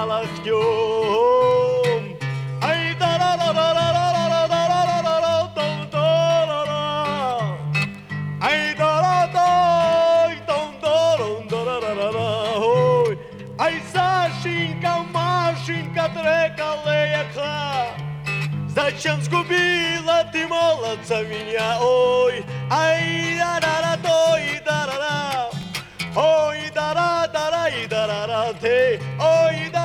меня локтем. Ай, да да да да да да да да да да да том да да Ай, да да да том да да да да да да Ой, ай, Сашенька, Машенька, трека леяха. Зачем сгубила ты молодца меня, ой, ай, да да да той, да да да, ой, да да да да, да да да, ты, ой, да